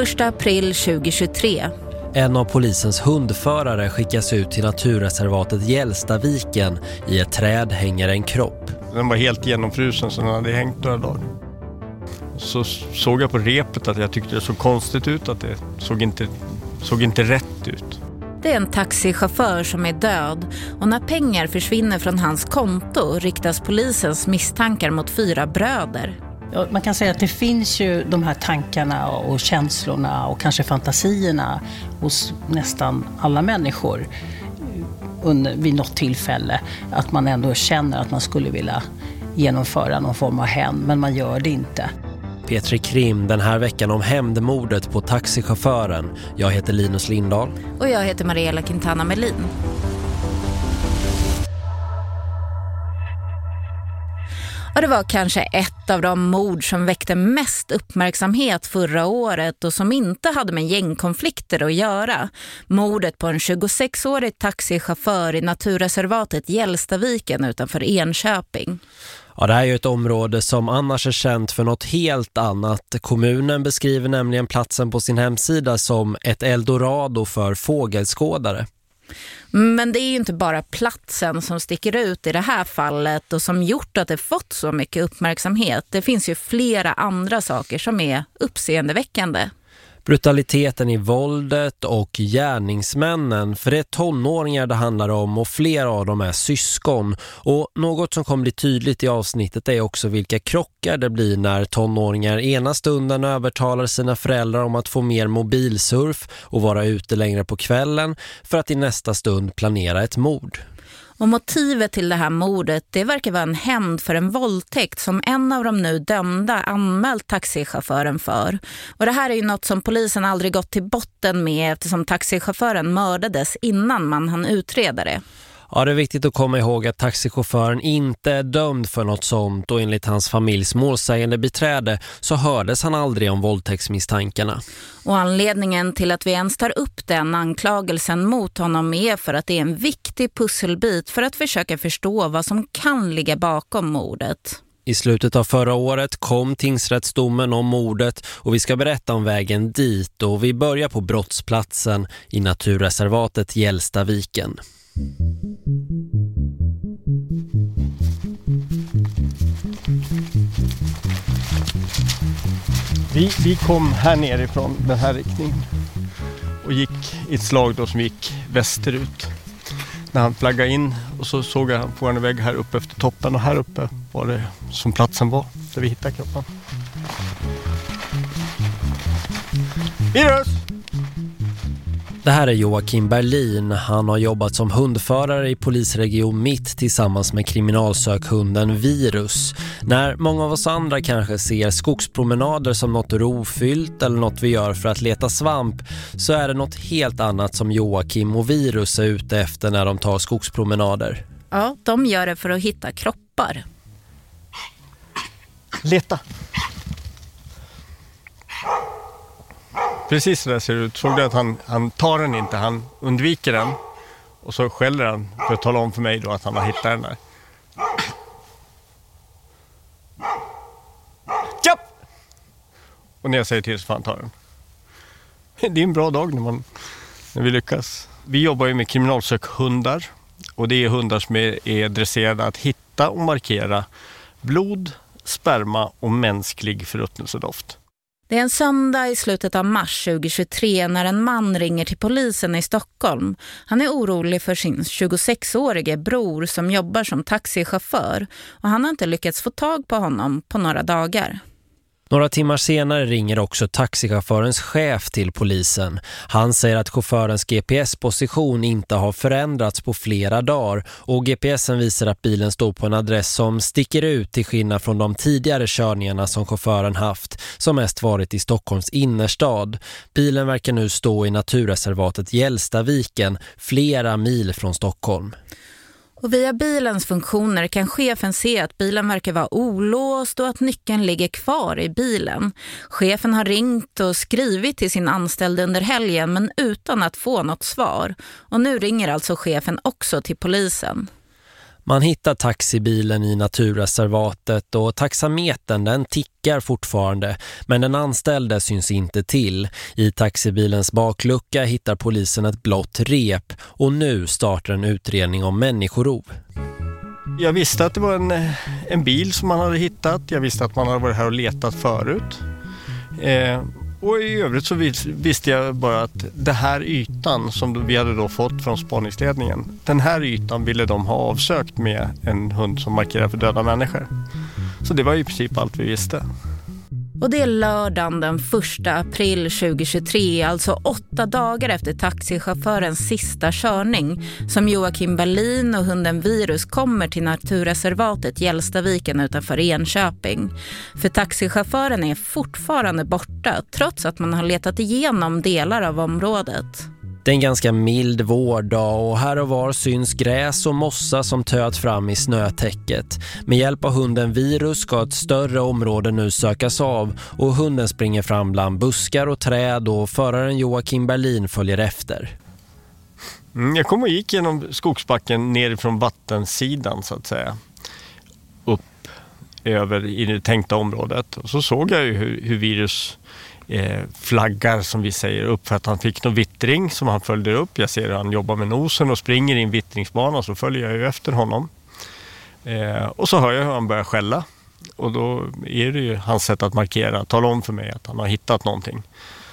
1 april 2023. En av polisens hundförare skickas ut till naturreservatet Gällstaviken. I ett träd hänger en kropp. Den var helt genomfrusen så den hade hängt några dagar. Så såg jag på repet att jag tyckte det såg konstigt ut, att det såg inte, såg inte rätt ut. Det är en taxichaufför som är död och när pengar försvinner från hans konto riktas polisens misstankar mot fyra bröder. Man kan säga att det finns ju de här tankarna och känslorna och kanske fantasierna hos nästan alla människor under, vid något tillfälle. Att man ändå känner att man skulle vilja genomföra någon form av hämnd, men man gör det inte. Petri Krim den här veckan om hämndmordet på taxichauffören. Jag heter Linus Lindahl. Och jag heter Mariella Quintana Melin. Och det var kanske ett av de mord som väckte mest uppmärksamhet förra året och som inte hade med gängkonflikter att göra. Mordet på en 26-årig taxichaufför i naturreservatet Gällstaviken utanför Enköping. Ja, det här är ju ett område som annars är känt för något helt annat. Kommunen beskriver nämligen platsen på sin hemsida som ett eldorado för fågelskådare. Men det är ju inte bara platsen som sticker ut i det här fallet och som gjort att det fått så mycket uppmärksamhet. Det finns ju flera andra saker som är uppseendeväckande brutaliteten i våldet och gärningsmännen för det är tonåringar det handlar om och flera av dem är syskon och något som kommer bli tydligt i avsnittet är också vilka krockar det blir när tonåringar ena stunden övertalar sina föräldrar om att få mer mobilsurf och vara ute längre på kvällen för att i nästa stund planera ett mord. Och motivet till det här mordet det verkar vara en hämnd för en våldtäkt som en av de nu dömda anmält taxichauffören för. Och det här är ju något som polisen aldrig gått till botten med eftersom taxichauffören mördades innan man hann utreda det. Ja, det är viktigt att komma ihåg att taxichauffören inte är dömd för något sånt och enligt hans familjs målsägande beträde så hördes han aldrig om våldtäktsmisstankarna. Och anledningen till att vi ens tar upp den anklagelsen mot honom är för att det är en viktig pusselbit för att försöka förstå vad som kan ligga bakom mordet. I slutet av förra året kom tingsrättsdomen om mordet och vi ska berätta om vägen dit och vi börjar på brottsplatsen i naturreservatet Gällstaviken. Vi, vi kom här nerifrån den här riktningen och gick i ett slag då som gick västerut. När han flaggade in och så såg jag på en väg här uppe efter toppen och här uppe var det som platsen var där vi hittade kroppen. Virus! Det här är Joakim Berlin. Han har jobbat som hundförare i polisregion Mitt tillsammans med kriminalsökhunden Virus. När många av oss andra kanske ser skogspromenader som något rofyllt eller något vi gör för att leta svamp så är det något helt annat som Joakim och Virus är ute efter när de tar skogspromenader. Ja, de gör det för att hitta kroppar. Leta! Precis så där ser det ut. Såg du att han, han tar den inte, han undviker den. Och så skäller han för att tala om för mig då att han har hittat den där. Japp! Och när jag säger till så får han ta den. Det är en bra dag när, man, när vi lyckas. Vi jobbar ju med kriminalsökhundar. Och det är hundar som är, är dresserade att hitta och markera blod, sperma och mänsklig förruttnelsedoft. Det är en söndag i slutet av mars 2023 när en man ringer till polisen i Stockholm. Han är orolig för sin 26-årige bror som jobbar som taxichaufför och han har inte lyckats få tag på honom på några dagar. Några timmar senare ringer också taxichaufförens chef till polisen. Han säger att chaufförens GPS-position inte har förändrats på flera dagar och GPSen visar att bilen står på en adress som sticker ut till skillnad från de tidigare körningarna som chauffören haft som mest varit i Stockholms innerstad. Bilen verkar nu stå i naturreservatet Gällstaviken flera mil från Stockholm. Och via bilens funktioner kan chefen se att bilen verkar vara olåst och att nyckeln ligger kvar i bilen. Chefen har ringt och skrivit till sin anställde under helgen men utan att få något svar. Och nu ringer alltså chefen också till polisen. Man hittar taxibilen i naturreservatet och taxametern den tickar fortfarande men den anställde syns inte till. I taxibilens baklucka hittar polisen ett blått rep och nu startar en utredning om människorov. Jag visste att det var en, en bil som man hade hittat. Jag visste att man hade varit här och letat förut. Eh, och i övrigt så visste jag bara att den här ytan som vi hade då fått från spaningsledningen, den här ytan ville de ha avsökt med en hund som markerar för döda människor. Så det var i princip allt vi visste. Och det är lördagen den 1 april 2023, alltså åtta dagar efter taxichaufförens sista körning, som Joakim Berlin och hunden Virus kommer till naturreservatet Gällstaviken utanför Enköping. För taxichauffören är fortfarande borta, trots att man har letat igenom delar av området. Det är en ganska mild vårdag och här och var syns gräs och mossa som töt fram i snötäcket. Med hjälp av hunden Virus ska ett större område nu sökas av och hunden springer fram bland buskar och träd och föraren Joakim Berlin följer efter. Mm, jag kom och gick genom skogsbacken nerifrån vattensidan så att säga. Upp över i det tänkta området. Och så såg jag ju hur, hur Virus eh, flaggar som vi säger upp för att han fick någon vittring som han följde upp. Jag ser hur han jobbar med nosen och springer i en vittringsbana så följer jag ju efter honom. Eh, och så hör jag hur han börjar skälla och då är det ju hans sätt att markera, tala om för mig att han har hittat någonting.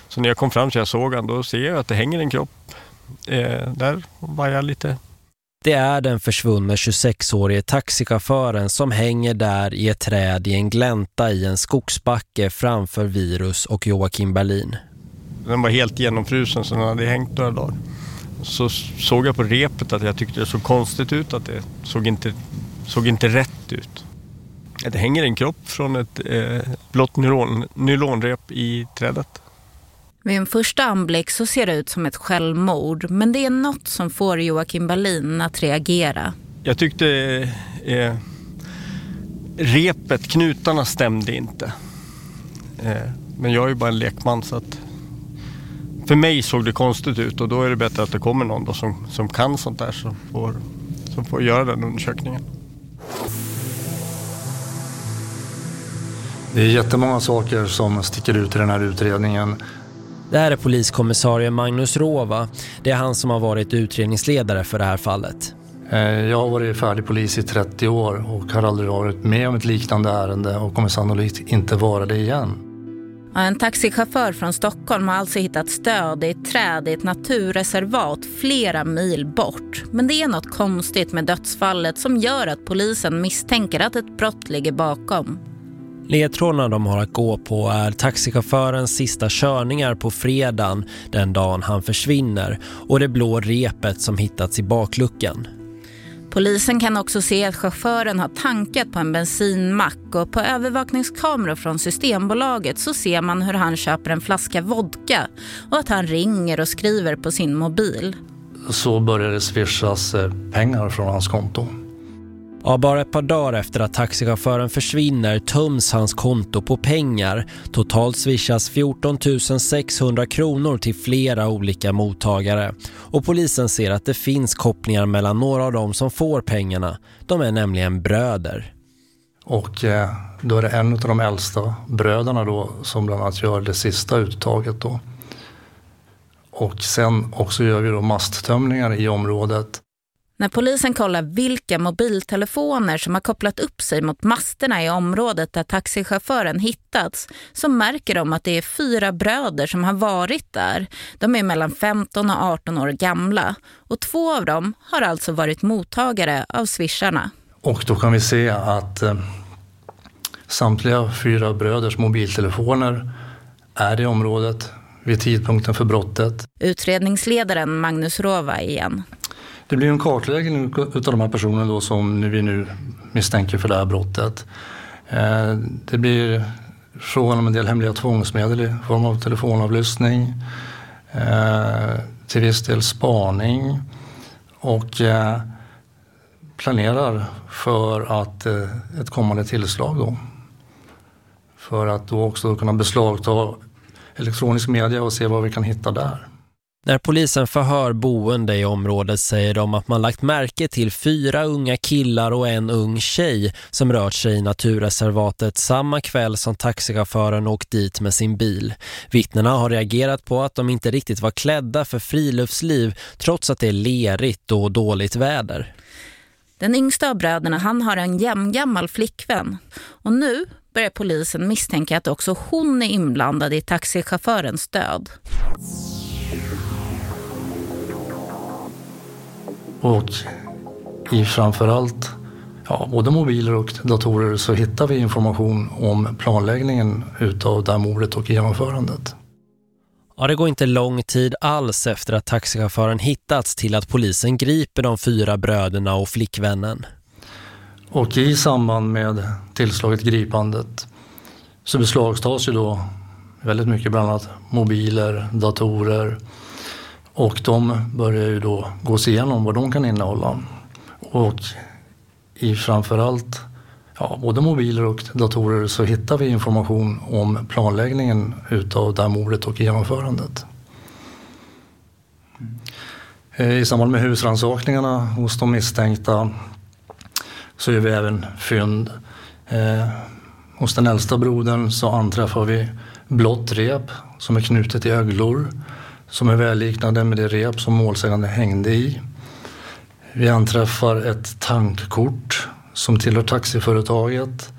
Så när jag kom fram så jag såg han, då ser jag att det hänger en kropp eh, där och vajar lite det är den försvunne 26-årige taxichauffören som hänger där i ett träd i en glänta i en skogsbacke framför Virus och Joakim Berlin. Den var helt genomfrusen så den hade hängt några dagar. Så såg jag på repet att jag tyckte det såg konstigt ut, att det såg inte, såg inte rätt ut. Det hänger en kropp från ett eh, blått nylon, nylonrep i trädet. Vid en första anblick så ser det ut som ett självmord men det är något som får Joakim Berlin att reagera. Jag tyckte eh, repet, knutarna stämde inte. Eh, men jag är ju bara en lekman så att för mig såg det konstigt ut och då är det bättre att det kommer någon då som, som kan sånt där som får, som får göra den undersökningen. Det är jättemånga saker som sticker ut i den här utredningen. Det här är poliskommissarie Magnus Rova. Det är han som har varit utredningsledare för det här fallet. Eh, jag har varit färdig polis i 30 år och har aldrig varit med om ett liknande ärende och kommer sannolikt inte vara det igen. En taxichaufför från Stockholm har alltså hittat stöd i ett träd i ett naturreservat flera mil bort. Men det är något konstigt med dödsfallet som gör att polisen misstänker att ett brott ligger bakom. Ledtrådarna de har att gå på är taxichaufförens sista körningar på fredagen den dagen han försvinner och det blå repet som hittats i bakluckan. Polisen kan också se att chauffören har tankat på en bensinmack och på övervakningskameror från Systembolaget så ser man hur han köper en flaska vodka och att han ringer och skriver på sin mobil. Så började det swishas eh, pengar från hans konto. Ja, bara ett par dagar efter att taxichauffören försvinner töms hans konto på pengar. Totalt swishas 14 600 kronor till flera olika mottagare. Och polisen ser att det finns kopplingar mellan några av dem som får pengarna. De är nämligen bröder. Och eh, då är det en av de äldsta bröderna då som bland annat gör det sista uttaget då. Och sen också gör vi då masttömningar i området. När polisen kollar vilka mobiltelefoner som har kopplat upp sig mot masterna i området där taxichauffören hittats så märker de att det är fyra bröder som har varit där. De är mellan 15 och 18 år gamla och två av dem har alltså varit mottagare av swisharna. Och då kan vi se att eh, samtliga fyra bröders mobiltelefoner är i området vid tidpunkten för brottet. Utredningsledaren Magnus Rova igen. Det blir en kartläggning av de här personerna då som vi nu misstänker för det här brottet. Eh, det blir frågan om en del hemliga tvångsmedel i form av telefonavlyssning, eh, till viss del spaning och eh, planerar för att ett kommande tillslag då. För att då också kunna beslagta elektronisk media och se vad vi kan hitta där. När polisen förhör boende i området säger de att man lagt märke till fyra unga killar och en ung tjej som rört sig i naturreservatet samma kväll som taxichauffören åkt dit med sin bil. Vittnena har reagerat på att de inte riktigt var klädda för friluftsliv trots att det är lerigt och dåligt väder. Den yngsta av bröderna han har en jämngammal flickvän och nu börjar polisen misstänka att också hon är inblandad i taxichaufförens död. Och i framförallt ja, både mobiler och datorer så hittar vi information om planläggningen utav det här mordet och genomförandet. Ja, det går inte lång tid alls efter att taxichauffören hittats till att polisen griper de fyra bröderna och flickvännen. Och i samband med tillslaget gripandet så beslagtas ju då väldigt mycket bland annat mobiler, datorer och de börjar ju då gås igenom vad de kan innehålla. Och i framförallt ja, både mobiler och datorer så hittar vi information om planläggningen utav det här mordet och genomförandet. Eh, I samband med husransakningarna hos de misstänkta så gör vi även fynd. Eh, hos den äldsta brodern så anträffar vi blått rep som är knutet i öglor som är välliknande med det rep som målsägande hängde i. Vi anträffar ett tankkort som tillhör taxiföretaget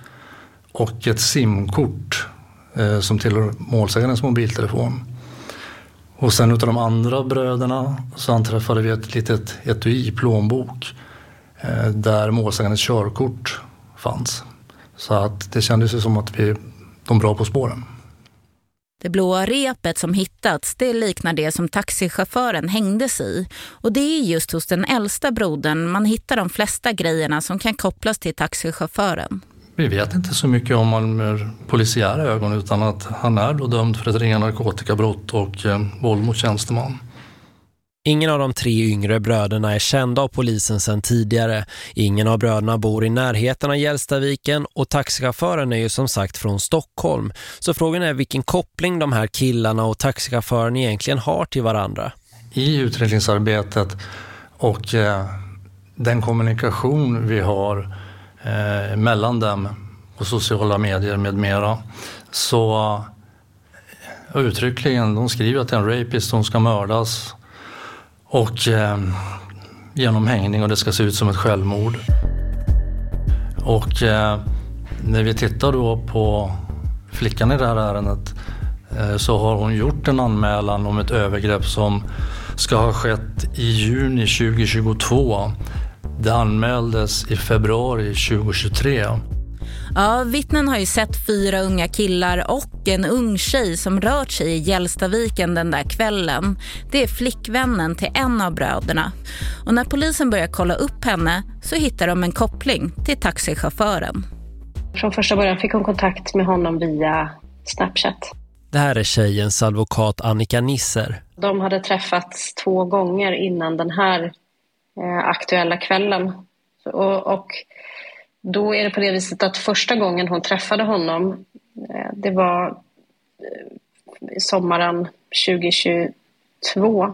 och ett simkort eh, som tillhör målsägandens mobiltelefon. Och sen utav de andra bröderna så anträffade vi ett litet etui, plånbok, eh, där målsägandens körkort fanns. Så att det kändes ju som att vi de bra på spåren. Det blåa repet som hittats det liknar det som taxichauffören hängdes i. Och det är just hos den äldsta brodern man hittar de flesta grejerna som kan kopplas till taxichauffören. Vi vet inte så mycket om honom med polisiära ögon utan att han är då dömd för ett ringa narkotikabrott och eh, våld mot tjänsteman. Ingen av de tre yngre bröderna är kända av polisen sedan tidigare. Ingen av bröderna bor i närheten av Gällstaviken och taxichauffören är ju som sagt från Stockholm. Så frågan är vilken koppling de här killarna och taxichauffören egentligen har till varandra. I utredningsarbetet och eh, den kommunikation vi har eh, mellan dem och sociala medier med mera så eh, uttryckligen, de skriver att det är en rapist, hon ska mördas och eh, genom hängning och det ska se ut som ett självmord. Och eh, när vi tittar då på flickan i det här ärendet eh, så har hon gjort en anmälan om ett övergrepp som ska ha skett i juni 2022. Det anmäldes i februari 2023. Ja, vittnen har ju sett fyra unga killar och en ung tjej som rört sig i Gällstaviken den där kvällen. Det är flickvännen till en av bröderna. Och när polisen börjar kolla upp henne så hittar de en koppling till taxichauffören. Från första början fick hon kontakt med honom via Snapchat. Det här är tjejens advokat Annika Nisser. De hade träffats två gånger innan den här eh, aktuella kvällen. Och, och då är det på det viset att första gången hon träffade honom, eh, det var eh, sommaren 2022.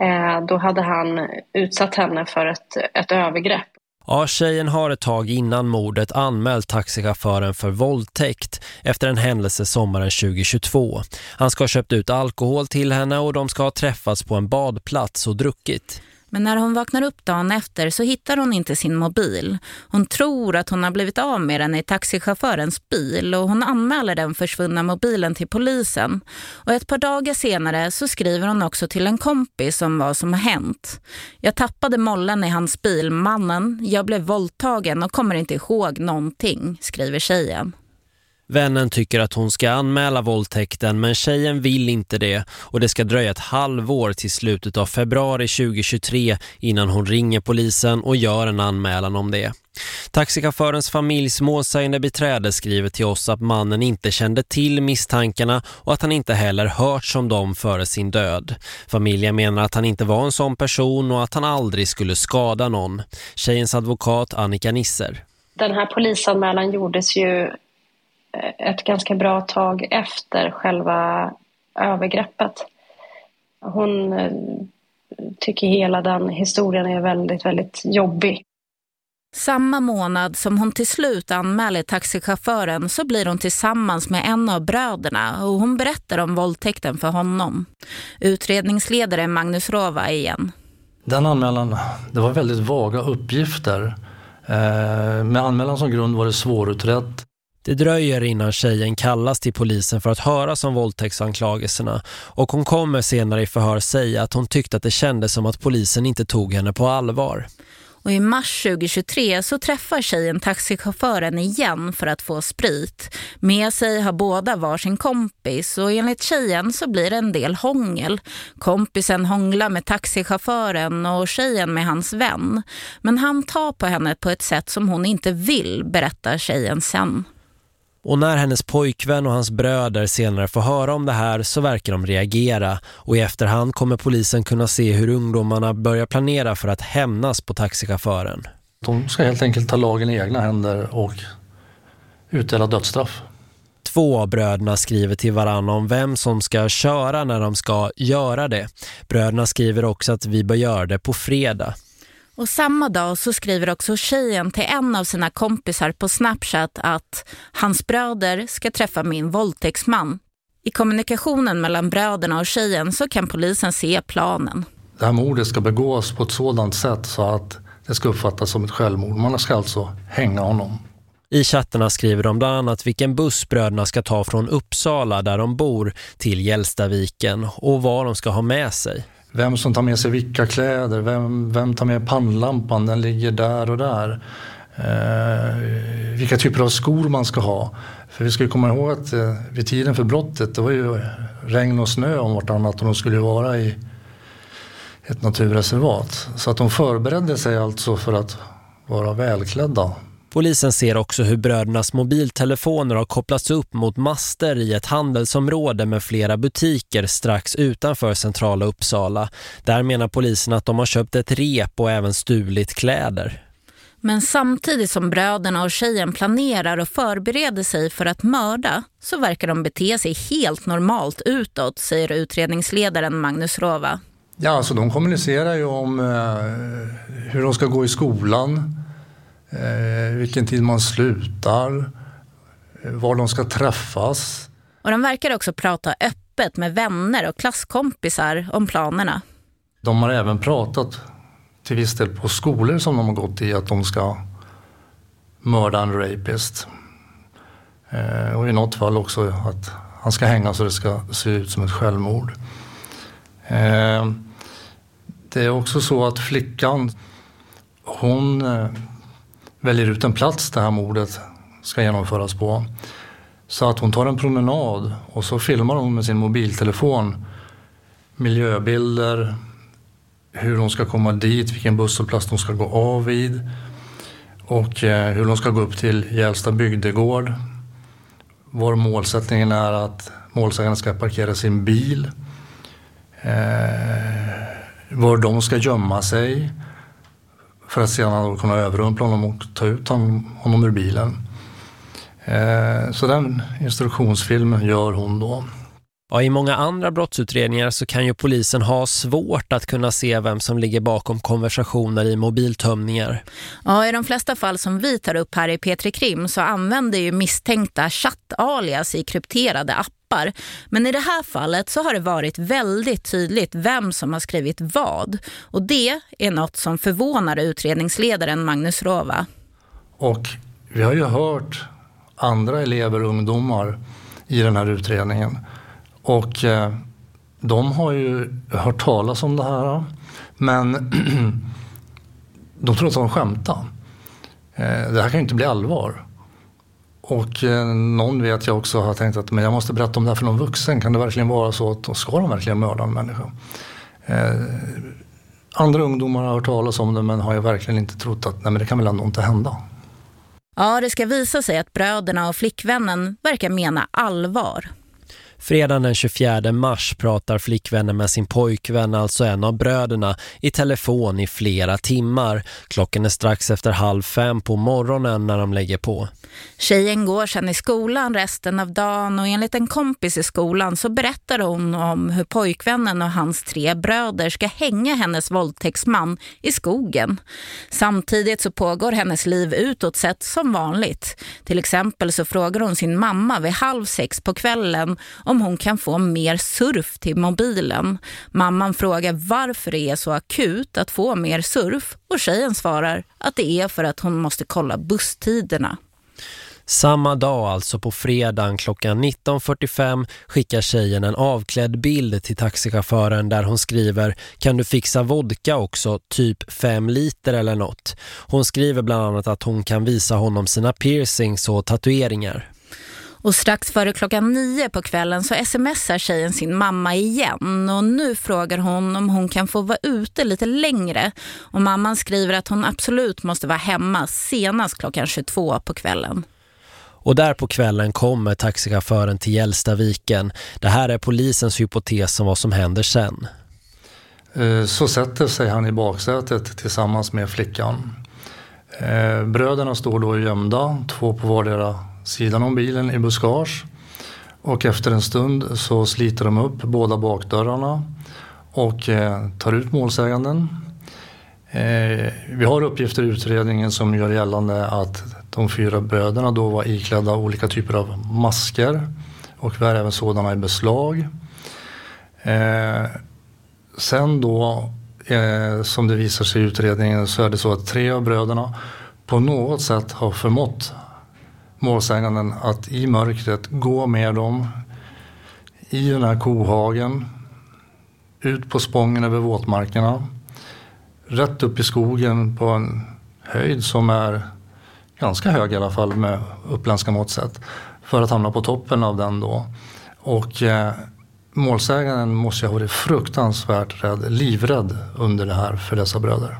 Eh, då hade han utsatt henne för ett, ett övergrepp. Ja, tjejen har ett tag innan mordet anmält taxichauffören för våldtäkt efter en händelse sommaren 2022. Han ska ha köpt ut alkohol till henne och de ska ha träffats på en badplats och druckit. Men när hon vaknar upp dagen efter så hittar hon inte sin mobil. Hon tror att hon har blivit av med den i taxichaufförens bil och hon anmäler den försvunna mobilen till polisen. Och ett par dagar senare så skriver hon också till en kompis om vad som har hänt. Jag tappade mollen i hans bil, mannen. Jag blev våldtagen och kommer inte ihåg någonting, skriver tjejen. Vännen tycker att hon ska anmäla våldtäkten men tjejen vill inte det och det ska dröja ett halvår till slutet av februari 2023 innan hon ringer polisen och gör en anmälan om det. Taxichaufförens familjs målsägande beträde skriver till oss att mannen inte kände till misstankarna och att han inte heller hört som dem före sin död. Familjen menar att han inte var en sån person och att han aldrig skulle skada någon. Tjejens advokat Annika Nisser. Den här polisanmälan gjordes ju ett ganska bra tag efter själva övergreppet. Hon eh, tycker hela den historien är väldigt, väldigt jobbig. Samma månad som hon till slut anmäler taxichauffören så blir hon tillsammans med en av bröderna och hon berättar om våldtäkten för honom. Utredningsledare Magnus Rova igen. Den anmälan, det var väldigt vaga uppgifter. Eh, med anmälan som grund var det svårutrett. Det dröjer innan tjejen kallas till polisen för att höras om våldtäktsanklagelserna och hon kommer senare i förhör säga att hon tyckte att det kändes som att polisen inte tog henne på allvar. Och i mars 2023 så träffar tjejen taxichauffören igen för att få sprit. Med sig har båda varsin kompis och enligt tjejen så blir det en del hångel. Kompisen hånglar med taxichauffören och tjejen med hans vän. Men han tar på henne på ett sätt som hon inte vill, berättar tjejen sen. Och när hennes pojkvän och hans bröder senare får höra om det här så verkar de reagera och i efterhand kommer polisen kunna se hur ungdomarna börjar planera för att hämnas på taxichauffören. De ska helt enkelt ta lagen i egna händer och utdela dödsstraff. Två av bröderna skriver till varandra om vem som ska köra när de ska göra det. Bröderna skriver också att vi bör göra det på fredag. Och samma dag så skriver också tjejen till en av sina kompisar på Snapchat att hans bröder ska träffa min våldtäktsman. I kommunikationen mellan bröderna och tjejen så kan polisen se planen. Det här mordet ska begås på ett sådant sätt så att det ska uppfattas som ett självmord. Man ska alltså hänga honom. I chattarna skriver de bland annat vilken buss bröderna ska ta från Uppsala där de bor till Gällstaviken och vad de ska ha med sig. Vem som tar med sig vilka kläder, vem, vem tar med pannlampan, den ligger där och där. Eh, vilka typer av skor man ska ha. För vi ska ju komma ihåg att eh, vid tiden för brottet det var ju regn och snö om vartannat och de skulle ju vara i ett naturreservat. Så att de förberedde sig alltså för att vara välklädda Polisen ser också hur brödernas mobiltelefoner har kopplats upp mot master i ett handelsområde med flera butiker strax utanför centrala Uppsala. Där menar polisen att de har köpt ett rep och även stulit kläder. Men samtidigt som bröderna och tjejen planerar och förbereder sig för att mörda så verkar de bete sig helt normalt utåt, säger utredningsledaren Magnus Rova. Ja, alltså de kommunicerar ju om eh, hur de ska gå i skolan, eh, vilken tid man slutar, eh, var de ska träffas. Och de verkar också prata öppet med vänner och klasskompisar om planerna. De har även pratat till viss del på skolor som de har gått i att de ska mörda en rapist. Eh, och i något fall också att han ska hänga så det ska se ut som ett självmord. Eh, det är också så att flickan, hon eh, väljer ut en plats där här mordet ska genomföras på. Så att hon tar en promenad och så filmar hon med sin mobiltelefon miljöbilder, hur hon ska komma dit, vilken busshållplats hon ska gå av vid och eh, hur hon ska gå upp till Gällsta bygdegård. Var målsättningen är att målsägaren ska parkera sin bil. Eh, var de ska gömma sig för att sedan kunna överrumpla honom och ta ut honom ur bilen. Eh, så den instruktionsfilmen gör hon då. Ja, I många andra brottsutredningar så kan ju polisen ha svårt att kunna se vem som ligger bakom konversationer i mobiltömningar. Ja, i de flesta fall som vi tar upp här i Petri Krim så använder ju misstänkta chattalias i krypterade appar. Men i det här fallet så har det varit väldigt tydligt vem som har skrivit vad. Och det är något som förvånar utredningsledaren Magnus Rova. Och vi har ju hört andra elever och ungdomar i den här utredningen och eh, de har ju hört talas om det här. Men de tror att de skämtar. Eh, det här kan ju inte bli allvar. Och eh, någon vet jag också har tänkt att men jag måste berätta om det här för någon vuxen. Kan det verkligen vara så att ska de verkligen mörda en människa? Eh, andra ungdomar har hört talas om det men har jag verkligen inte trott att nej, men det kan väl ändå inte hända. Ja, det ska visa sig att bröderna och flickvännen verkar mena allvar. Fredagen den 24 mars pratar flickvännen med sin pojkvän, alltså en av bröderna, i telefon i flera timmar. Klockan är strax efter halv fem på morgonen när de lägger på. Tjejen går sedan i skolan resten av dagen och enligt en kompis i skolan så berättar hon om hur pojkvännen och hans tre bröder ska hänga hennes våldtäktsman i skogen. Samtidigt så pågår hennes liv utåt sett som vanligt. Till exempel så frågar hon sin mamma vid halv sex på kvällen om hon kan få mer surf till mobilen. Mamman frågar varför det är så akut att få mer surf och tjejen svarar att det är för att hon måste kolla busstiderna. Samma dag, alltså på fredagen klockan 19.45 skickar tjejen en avklädd bild till taxichauffören där hon skriver Kan du fixa vodka också, typ 5 liter eller något? Hon skriver bland annat att hon kan visa honom sina piercings och tatueringar. Och strax före klockan nio på kvällen så smsar tjejen sin mamma igen och nu frågar hon om hon kan få vara ute lite längre. Och mamman skriver att hon absolut måste vara hemma senast klockan 22 på kvällen. Och där på kvällen kommer taxichauffören till Gällstaviken. Det här är polisens hypotes om vad som händer sen. Eh, så sätter sig han i baksätet tillsammans med flickan. Eh, bröderna står då gömda, två på vardera sidan om bilen i buskage. Och efter en stund så sliter de upp båda bakdörrarna och eh, tar ut målsäganden. Eh, vi har uppgifter i utredningen som gör gällande att de fyra bröderna då var iklädda olika typer av masker och vi har även sådana i beslag. Eh, sen då, eh, som det visar sig i utredningen, så är det så att tre av bröderna på något sätt har förmått målsäganden att i mörkret gå med dem i den här kohagen, ut på spången över våtmarkerna, rätt upp i skogen på en höjd som är ganska hög i alla fall med uppländska mått sett. För att hamna på toppen av den då. Och eh, målsäganden måste ha varit fruktansvärt rädd, livrädd under det här för dessa bröder.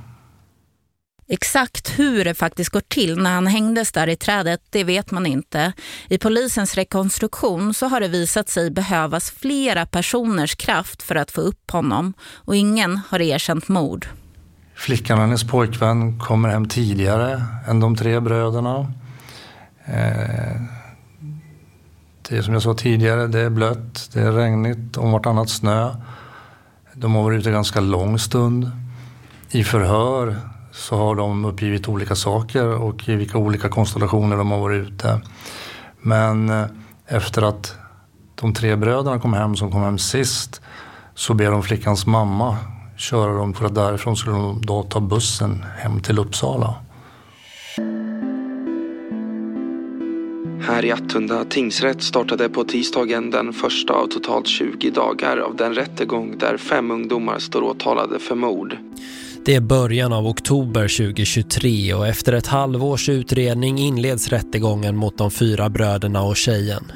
Exakt hur det faktiskt går till när han hängdes där i trädet, det vet man inte. I polisens rekonstruktion så har det visat sig behövas flera personers kraft för att få upp honom och ingen har erkänt mord. Flickan och hennes pojkvän kommer hem tidigare än de tre bröderna. Eh, det är som jag sa tidigare, det är blött, det är regnigt, om vartannat snö. De har varit ute ganska lång stund. I förhör så har de uppgivit olika saker och i vilka olika konstellationer de har varit ute. Men eh, efter att de tre bröderna kom hem som kom hem sist så ber de flickans mamma köra dem för att därifrån skulle de då ta bussen hem till Uppsala. Här i Attunda tingsrätt startade på tisdagen den första av totalt 20 dagar av den rättegång där fem ungdomar står åtalade för mord. Det är början av oktober 2023 och efter ett halvårs utredning inleds rättegången mot de fyra bröderna och tjejen.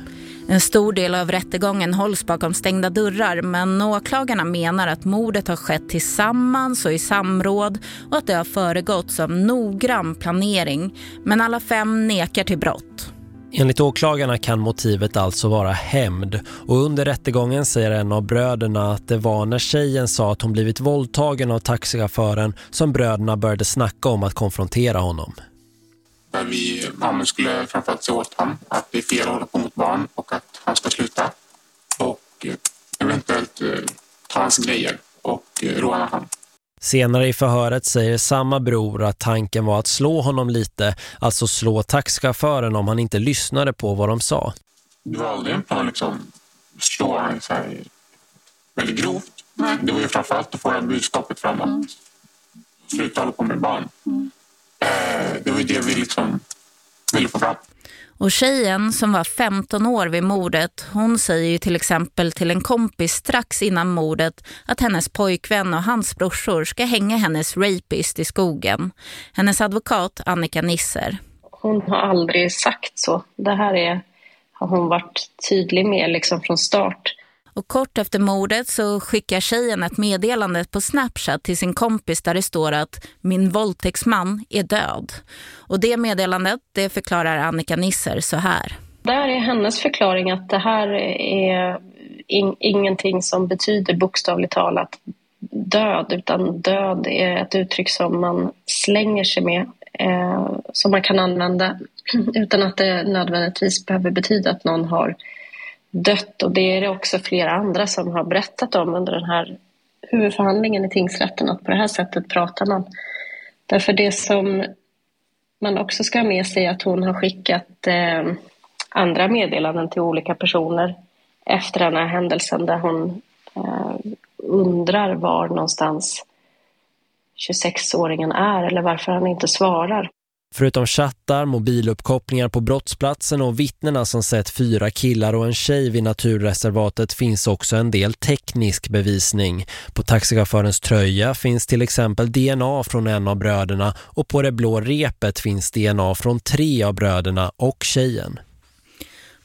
En stor del av rättegången hålls bakom stängda dörrar men åklagarna menar att mordet har skett tillsammans och i samråd och att det har föregåtts av noggrann planering. Men alla fem nekar till brott. Enligt åklagarna kan motivet alltså vara hämnd och under rättegången säger en av bröderna att det var när tjejen sa att hon blivit våldtagen av taxichauffören som bröderna började snacka om att konfrontera honom. Vi mannen skulle framförallt säga åt honom att det är fel att hålla på mot barn och att han ska sluta. Och eh, eventuellt eh, ta hans grejer och eh, råna honom. Senare i förhöret säger samma bror att tanken var att slå honom lite, alltså slå taxichauffören om han inte lyssnade på vad de sa. Det var aldrig en plan att liksom slå honom så här väldigt grovt. Nej. Det var ju framförallt att få det budskapet framåt. Mm. Sluta hålla på med barn. Mm. Eh, det var ju det vi liksom ville få fram. Och tjejen som var 15 år vid mordet, hon säger ju till exempel till en kompis strax innan mordet att hennes pojkvän och hans brorsor ska hänga hennes rapist i skogen. Hennes advokat Annika Nisser. Hon har aldrig sagt så. Det här är, har hon varit tydlig med liksom från start. Och kort efter mordet så skickar tjejen ett meddelande på Snapchat till sin kompis där det står att min våldtäktsman är död. Och det meddelandet det förklarar Annika Nisser så här. Där är hennes förklaring att det här är in, ingenting som betyder bokstavligt talat död, utan död är ett uttryck som man slänger sig med, eh, som man kan använda utan att det nödvändigtvis behöver betyda att någon har dött. Och det är det också flera andra som har berättat om under den här huvudförhandlingen i tingsrätten, att på det här sättet pratar man. Därför det som man också ska ha med sig är att hon har skickat eh, andra meddelanden till olika personer efter den här händelsen där hon eh, undrar var någonstans 26-åringen är eller varför han inte svarar. Förutom chattar, mobiluppkopplingar på brottsplatsen och vittnena som sett fyra killar och en tjej vid naturreservatet finns också en del teknisk bevisning. På taxichaufförens tröja finns till exempel DNA från en av bröderna och på det blå repet finns DNA från tre av bröderna och tjejen.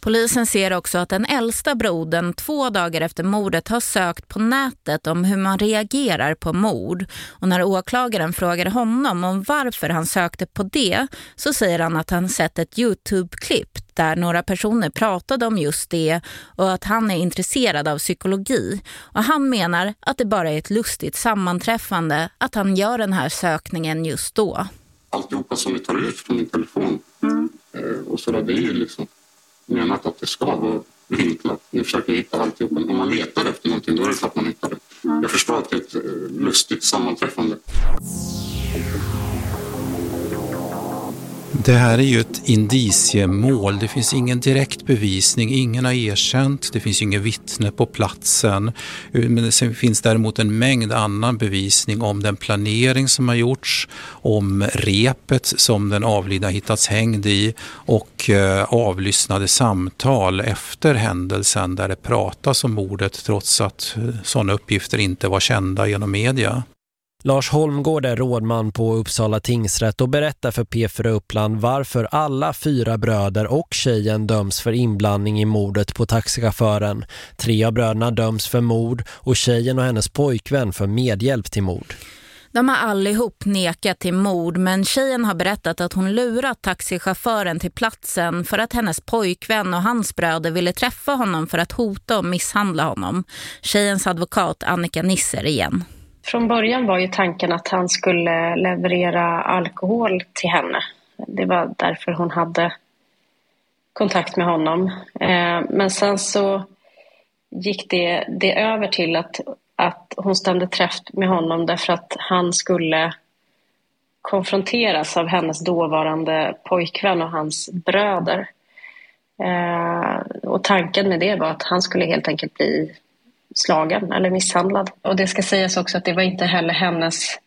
Polisen ser också att den äldsta brodern två dagar efter mordet har sökt på nätet om hur man reagerar på mord. Och när åklagaren frågar honom om varför han sökte på det så säger han att han sett ett Youtube-klipp där några personer pratade om just det och att han är intresserad av psykologi. Och han menar att det bara är ett lustigt sammanträffande att han gör den här sökningen just då. Alltihopa som vi tar ut från min telefon mm. och så där, det är ju liksom menat att det ska vara vinklat. Ni försöker hitta alltihop. Men om man letar efter någonting då är det klart man hittar det. Jag förstår att det är ett lustigt sammanträffande. Det här är ju ett indiciemål. Det finns ingen direkt bevisning. Ingen har erkänt. Det finns inget vittne på platsen. Men det finns däremot en mängd annan bevisning om den planering som har gjorts, om repet som den avlidna hittats hängd i och eh, avlyssnade samtal efter händelsen där det pratas om mordet trots att eh, sådana uppgifter inte var kända genom media. Lars Holmgård är rådman på Uppsala tingsrätt och berättar för P4 Uppland varför alla fyra bröder och tjejen döms för inblandning i mordet på taxichauffören. Tre av bröderna döms för mord och tjejen och hennes pojkvän för medhjälp till mord. De har allihop nekat till mord men tjejen har berättat att hon lurat taxichauffören till platsen för att hennes pojkvän och hans bröder ville träffa honom för att hota och misshandla honom. Tjejens advokat Annika Nisser igen. Från början var ju tanken att han skulle leverera alkohol till henne. Det var därför hon hade kontakt med honom. Eh, men sen så gick det, det över till att, att hon stämde träff med honom därför att han skulle konfronteras av hennes dåvarande pojkvän och hans bröder. Eh, och tanken med det var att han skulle helt enkelt bli slagen eller misshandlad. Och det ska sägas också att det var inte heller hennes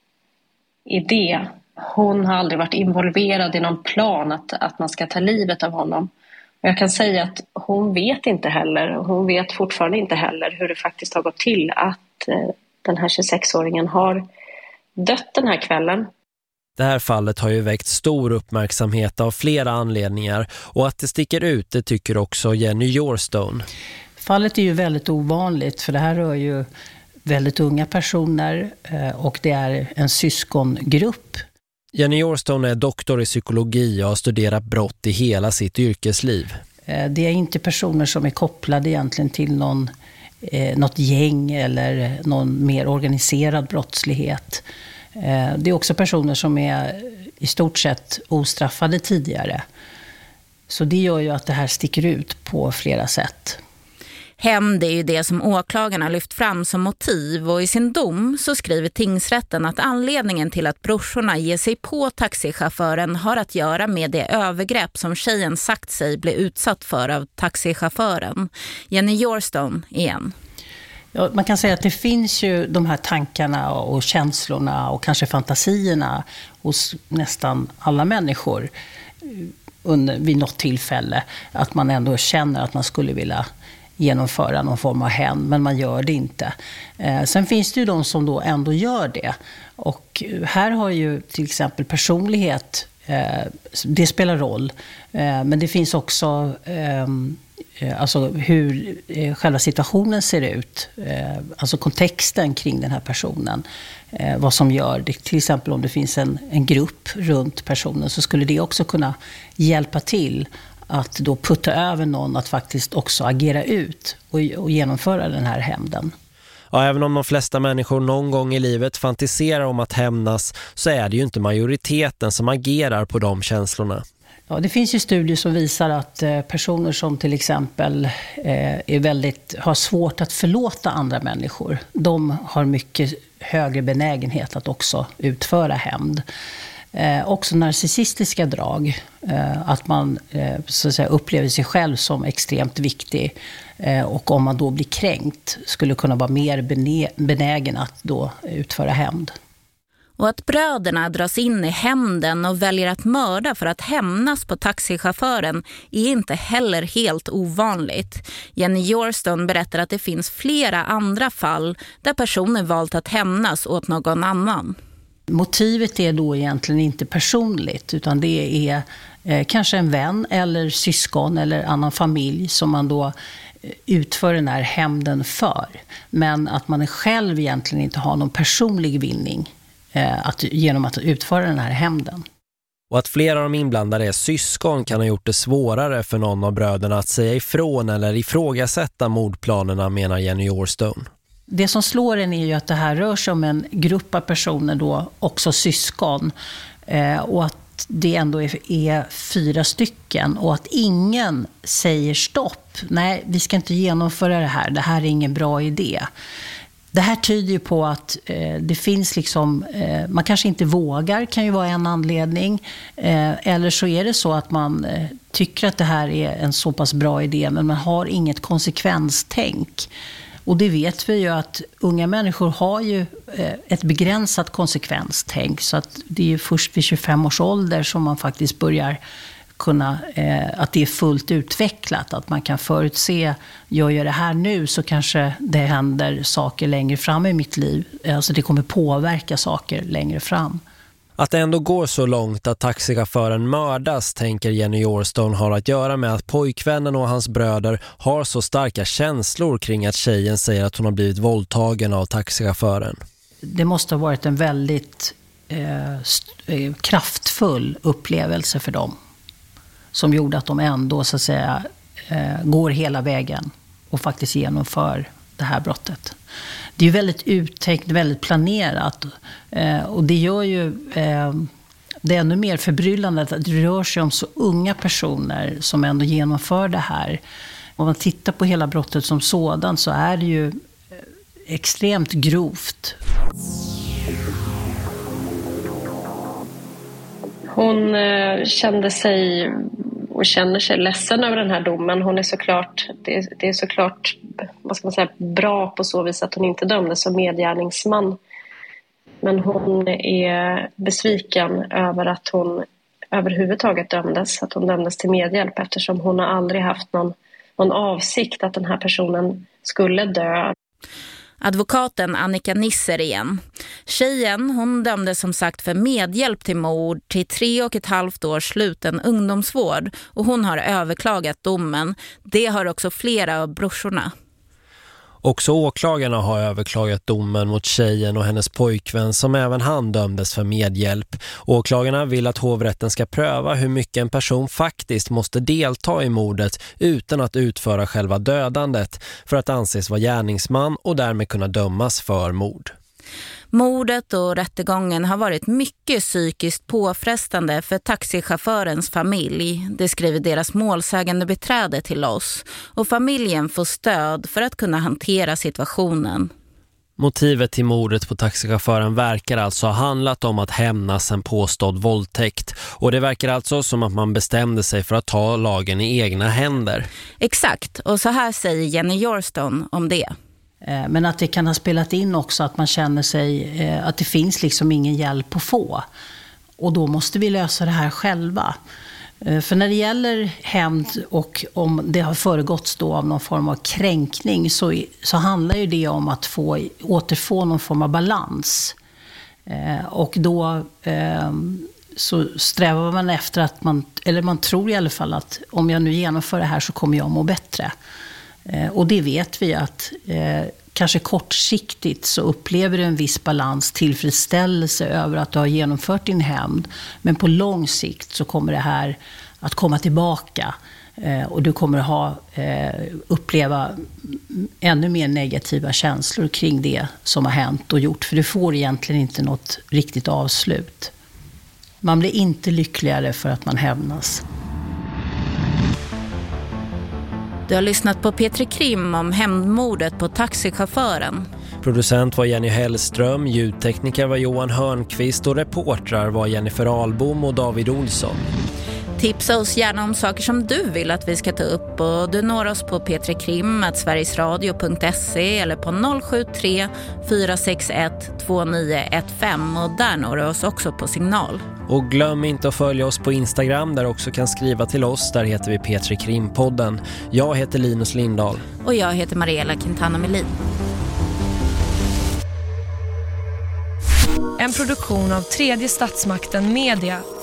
idé. Hon har aldrig varit involverad i någon plan att, att man ska ta livet av honom. Och jag kan säga att hon vet inte heller, och hon vet fortfarande inte heller hur det faktiskt har gått till att eh, den här 26-åringen har dött den här kvällen. Det här fallet har ju väckt stor uppmärksamhet av flera anledningar och att det sticker ut det tycker också Jenny Jorstone. Fallet är ju väldigt ovanligt för det här rör ju väldigt unga personer eh, och det är en syskongrupp. Jenny Jorstone är doktor i psykologi och har studerat brott i hela sitt yrkesliv. Eh, det är inte personer som är kopplade egentligen till någon, eh, något gäng eller någon mer organiserad brottslighet. Det är också personer som är i stort sett ostraffade tidigare. Så det gör ju att det här sticker ut på flera sätt. Hämnd är ju det som åklagarna lyft fram som motiv och i sin dom så skriver tingsrätten att anledningen till att brorsorna ger sig på taxichauffören har att göra med det övergrepp som tjejen sagt sig bli utsatt för av taxichauffören. Jenny Jorstone igen. Ja, man kan säga att det finns ju de här tankarna och känslorna och kanske fantasierna hos nästan alla människor under, vid något tillfälle. Att man ändå känner att man skulle vilja genomföra någon form av hämnd, men man gör det inte. Eh, sen finns det ju de som då ändå gör det. Och eh, här har ju till exempel personlighet, eh, det spelar roll. Eh, men det finns också ehm, eh, alltså hur eh, själva situationen ser ut. Alltså kontexten kring den här personen. Vad som gör det. Till exempel om det finns en, en grupp runt personen så skulle det också kunna hjälpa till att då putta över någon att faktiskt också agera ut och, och genomföra den här hämnden. Ja, även om de flesta människor någon gång i livet fantiserar om att hämnas så är det ju inte majoriteten som agerar på de känslorna. Ja, det finns ju studier som visar att eh, personer som till exempel eh, är väldigt, har svårt att förlåta andra människor, de har mycket högre benägenhet att också utföra hämnd. Eh, också narcissistiska drag, eh, att man eh, så att säga, upplever sig själv som extremt viktig eh, och om man då blir kränkt skulle kunna vara mer benägen att då utföra hämnd. Och att bröderna dras in i hämnden och väljer att mörda för att hämnas på taxichauffören är inte heller helt ovanligt. Jenny Jorston berättar att det finns flera andra fall där personer valt att hämnas åt någon annan. Motivet är då egentligen inte personligt utan det är eh, kanske en vän eller syskon eller annan familj som man då eh, utför den här hämnden för. Men att man själv egentligen inte har någon personlig vinning eh, att, genom att utföra den här hämnden. Och att flera av de inblandade är syskon kan ha gjort det svårare för någon av bröderna att säga ifrån eller ifrågasätta mordplanerna, menar Jenny Orstone. Det som slår en är ju att det här rör sig om en grupp av personer, då, också syskon. Eh, och att det ändå är, är, fyra stycken och att ingen säger stopp. Nej, vi ska inte genomföra det här. Det här är ingen bra idé. Det här tyder ju på att eh, det finns liksom, eh, man kanske inte vågar, kan ju vara en anledning. Eh, eller så är det så att man eh, tycker att det här är en så pass bra idé, men man har inget konsekvenstänk. Och det vet vi ju att unga människor har ju eh, ett begränsat konsekvenstänk. Så att det är först vid 25 års ålder som man faktiskt börjar kunna, eh, att det är fullt utvecklat. Att man kan förutse, gör jag det här nu så kanske det händer saker längre fram i mitt liv. Alltså det kommer påverka saker längre fram. Att det ändå går så långt att taxichauffören mördas tänker Jenny Jorstone har att göra med att pojkvännen och hans bröder har så starka känslor kring att tjejen säger att hon har blivit våldtagen av taxichauffören. Det måste ha varit en väldigt eh, eh kraftfull upplevelse för dem som gjorde att de ändå så att säga eh, går hela vägen och faktiskt genomför det här brottet. Det är väldigt uttänkt, väldigt planerat. Eh, och det gör ju eh, det är ännu mer förbryllande att det rör sig om så unga personer som ändå genomför det här. Om man tittar på hela brottet som sådant så är det ju eh, extremt grovt. Hon kände sig och känner sig ledsen över den här domen. Hon är såklart, det är, det är såklart vad ska man säga, bra på så vis att hon inte dömdes som medgärningsman. Men hon är besviken över att hon överhuvudtaget dömdes, att hon dömdes till medhjälp eftersom hon har aldrig haft någon, någon avsikt att den här personen skulle dö. Advokaten Annika Nisser igen. Tjejen hon dömdes som sagt för medhjälp till mord till tre och ett halvt års sluten ungdomsvård och hon har överklagat domen. Det har också flera av brorsorna. Också åklagarna har överklagat domen mot tjejen och hennes pojkvän som även han dömdes för medhjälp. Åklagarna vill att hovrätten ska pröva hur mycket en person faktiskt måste delta i mordet utan att utföra själva dödandet för att anses vara gärningsman och därmed kunna dömas för mord. Mordet och rättegången har varit mycket psykiskt påfrestande för taxichaufförens familj. Det skriver deras målsägande beträde till oss. Och familjen får stöd för att kunna hantera situationen. Motivet till mordet på taxichauffören verkar alltså ha handlat om att hämnas en påstådd våldtäkt. Och det verkar alltså som att man bestämde sig för att ta lagen i egna händer. Exakt, och så här säger Jenny Jorston om det. Eh, men att det kan ha spelat in också att man känner sig eh, att det finns liksom ingen hjälp att få. Och då måste vi lösa det här själva. Eh, för när det gäller hämnd och om det har föregåtts då av någon form av kränkning så, så handlar ju det om att få, återfå någon form av balans. Och då så strävar man efter att man, eller man tror i alla fall att om jag nu genomför det här så kommer jag må bättre. Eh, och det vet vi att eh, kanske kortsiktigt så upplever du en viss balans, tillfredsställelse över att du har genomfört din hämnd. Men på lång sikt så kommer det här att komma tillbaka. Eh, och du kommer att ha, uppleva ännu mer negativa känslor kring det som har hänt och gjort. För du får egentligen inte något riktigt avslut. Man blir inte lyckligare för att man hämnas. Du har lyssnat på Petri Krim om hämndmordet på taxichauffören. Producent var Jenny Hellström, ljudtekniker var Johan Hörnqvist och reportrar var Jennifer Albom och David Olsson. Tipsa oss gärna om saker som du vill att vi ska ta upp och du når oss på p3krim.sverigesradio.se eller på 073 461 2915 och där når du oss också på signal. Och glöm inte att följa oss på Instagram där också kan skriva till oss. Där heter vi Petri Krimpodden. Jag heter Linus Lindahl. Och jag heter Mariella Quintana Melin. En produktion av tredje statsmakten Media